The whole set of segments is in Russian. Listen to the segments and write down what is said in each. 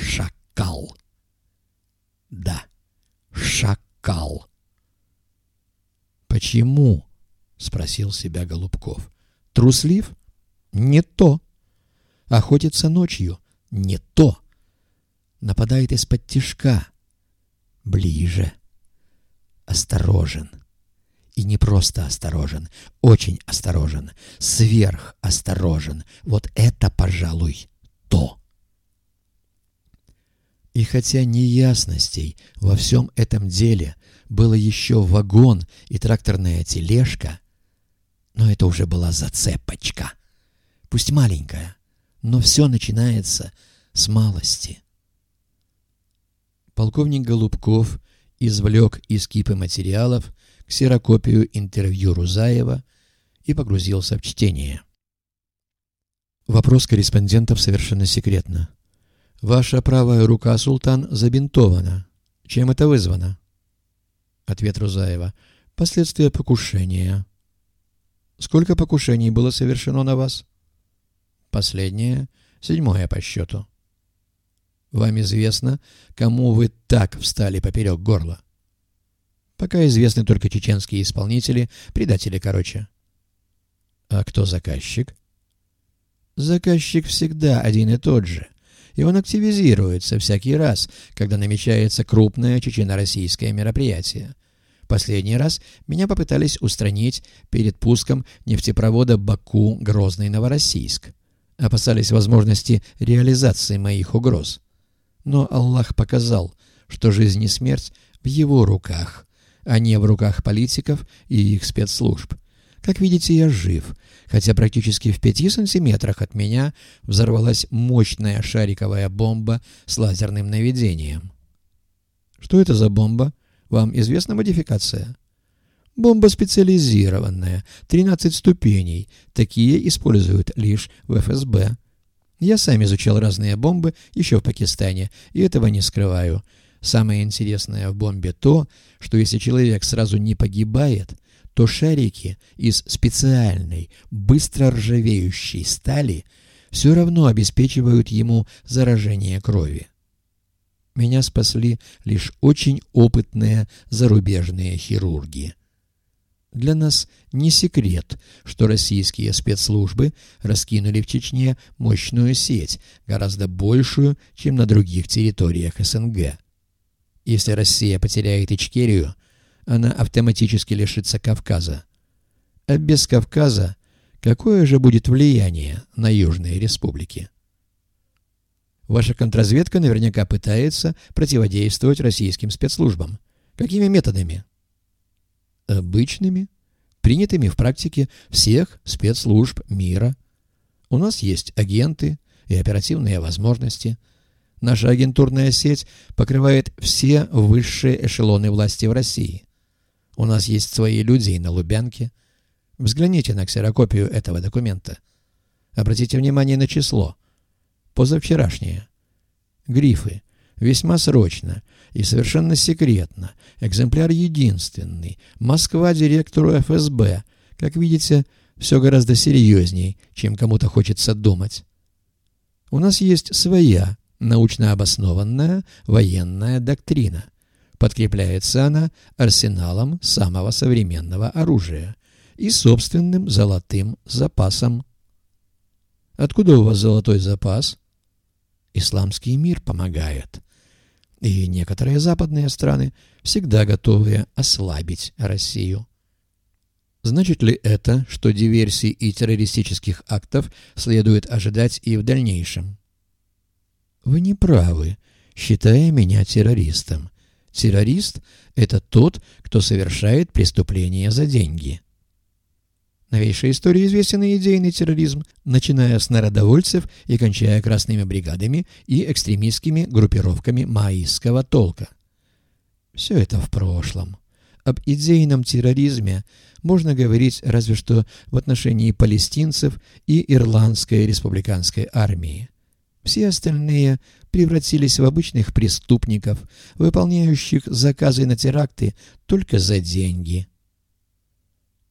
Шакал. Да, шакал. Почему? спросил себя Голубков. Труслив? Не то. Охотится ночью? Не то. Нападает из-под тишка? Ближе. Осторожен. И не просто осторожен, очень осторожен, сверхосторожен. Вот это, пожалуй, то. И хотя неясностей во всем этом деле было еще вагон и тракторная тележка, но это уже была зацепочка. Пусть маленькая, но все начинается с малости. Полковник Голубков извлек из кипы материалов ксерокопию интервью Рузаева и погрузился в чтение. Вопрос корреспондентов совершенно секретно. «Ваша правая рука, султан, забинтована. Чем это вызвано?» Ответ Рузаева. «Последствия покушения». «Сколько покушений было совершено на вас?» «Последнее, седьмое по счету». «Вам известно, кому вы так встали поперек горла?» Пока известны только чеченские исполнители, предатели короче. А кто заказчик? Заказчик всегда один и тот же. И он активизируется всякий раз, когда намечается крупное чечено-российское мероприятие. Последний раз меня попытались устранить перед пуском нефтепровода Баку-Грозный-Новороссийск. Опасались возможности реализации моих угроз. Но Аллах показал, что жизнь и смерть в его руках — а не в руках политиков и их спецслужб. Как видите, я жив, хотя практически в пяти сантиметрах от меня взорвалась мощная шариковая бомба с лазерным наведением. Что это за бомба? Вам известна модификация? Бомба специализированная, 13 ступеней. Такие используют лишь в ФСБ. Я сам изучал разные бомбы еще в Пакистане, и этого не скрываю. Самое интересное в бомбе то, что если человек сразу не погибает, то шарики из специальной, быстро ржавеющей стали все равно обеспечивают ему заражение крови. Меня спасли лишь очень опытные зарубежные хирурги. Для нас не секрет, что российские спецслужбы раскинули в Чечне мощную сеть, гораздо большую, чем на других территориях СНГ. Если Россия потеряет Ичкерию, она автоматически лишится Кавказа. А без Кавказа какое же будет влияние на южные республики? Ваша контрразведка наверняка пытается противодействовать российским спецслужбам. Какими методами? Обычными, принятыми в практике всех спецслужб мира. У нас есть агенты и оперативные возможности – Наша агентурная сеть покрывает все высшие эшелоны власти в России. У нас есть свои люди и на Лубянке. Взгляните на ксерокопию этого документа. Обратите внимание на число. Позавчерашнее. Грифы. Весьма срочно и совершенно секретно. Экземпляр единственный. Москва директору ФСБ. Как видите, все гораздо серьезней, чем кому-то хочется думать. У нас есть своя научно обоснованная военная доктрина. Подкрепляется она арсеналом самого современного оружия и собственным золотым запасом. Откуда у вас золотой запас? Исламский мир помогает. И некоторые западные страны всегда готовы ослабить Россию. Значит ли это, что диверсий и террористических актов следует ожидать и в дальнейшем? Вы не правы, считая меня террористом. Террорист — это тот, кто совершает преступления за деньги. Новейшая история известен и идейный терроризм, начиная с народовольцев и кончая красными бригадами и экстремистскими группировками маистского толка. Все это в прошлом. Об идейном терроризме можно говорить разве что в отношении палестинцев и Ирландской республиканской армии. Все остальные превратились в обычных преступников, выполняющих заказы на теракты только за деньги.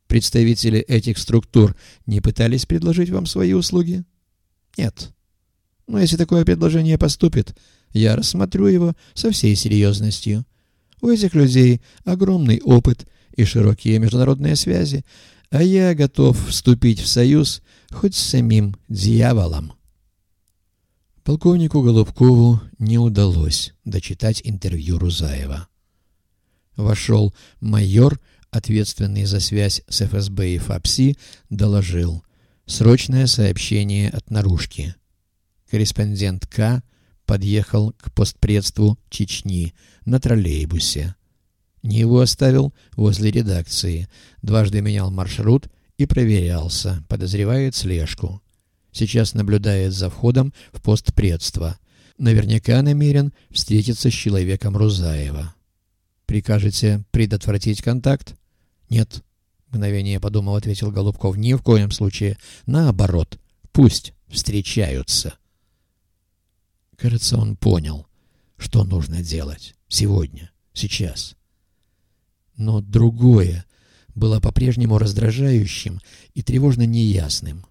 Представители этих структур не пытались предложить вам свои услуги? Нет. Но если такое предложение поступит, я рассмотрю его со всей серьезностью. У этих людей огромный опыт и широкие международные связи, а я готов вступить в союз хоть с самим дьяволом. Полковнику Голубкову не удалось дочитать интервью Рузаева. Вошел майор, ответственный за связь с ФСБ и ФАПСИ, доложил. Срочное сообщение от наружки. Корреспондент К. подъехал к постпредству Чечни на троллейбусе. Не его оставил возле редакции. Дважды менял маршрут и проверялся, подозревает слежку. Сейчас наблюдает за входом в постпредство. Наверняка намерен встретиться с человеком Рузаева. Прикажете предотвратить контакт? Нет. Мгновение подумал, ответил Голубков. Ни в коем случае. Наоборот. Пусть встречаются. Кажется, он понял, что нужно делать. Сегодня. Сейчас. Но другое было по-прежнему раздражающим и тревожно неясным.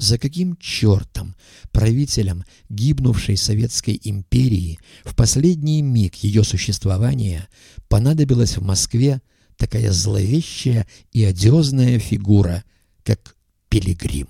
За каким чертом правителям гибнувшей Советской империи в последний миг ее существования понадобилась в Москве такая зловещая и одиозная фигура, как Пилигрим?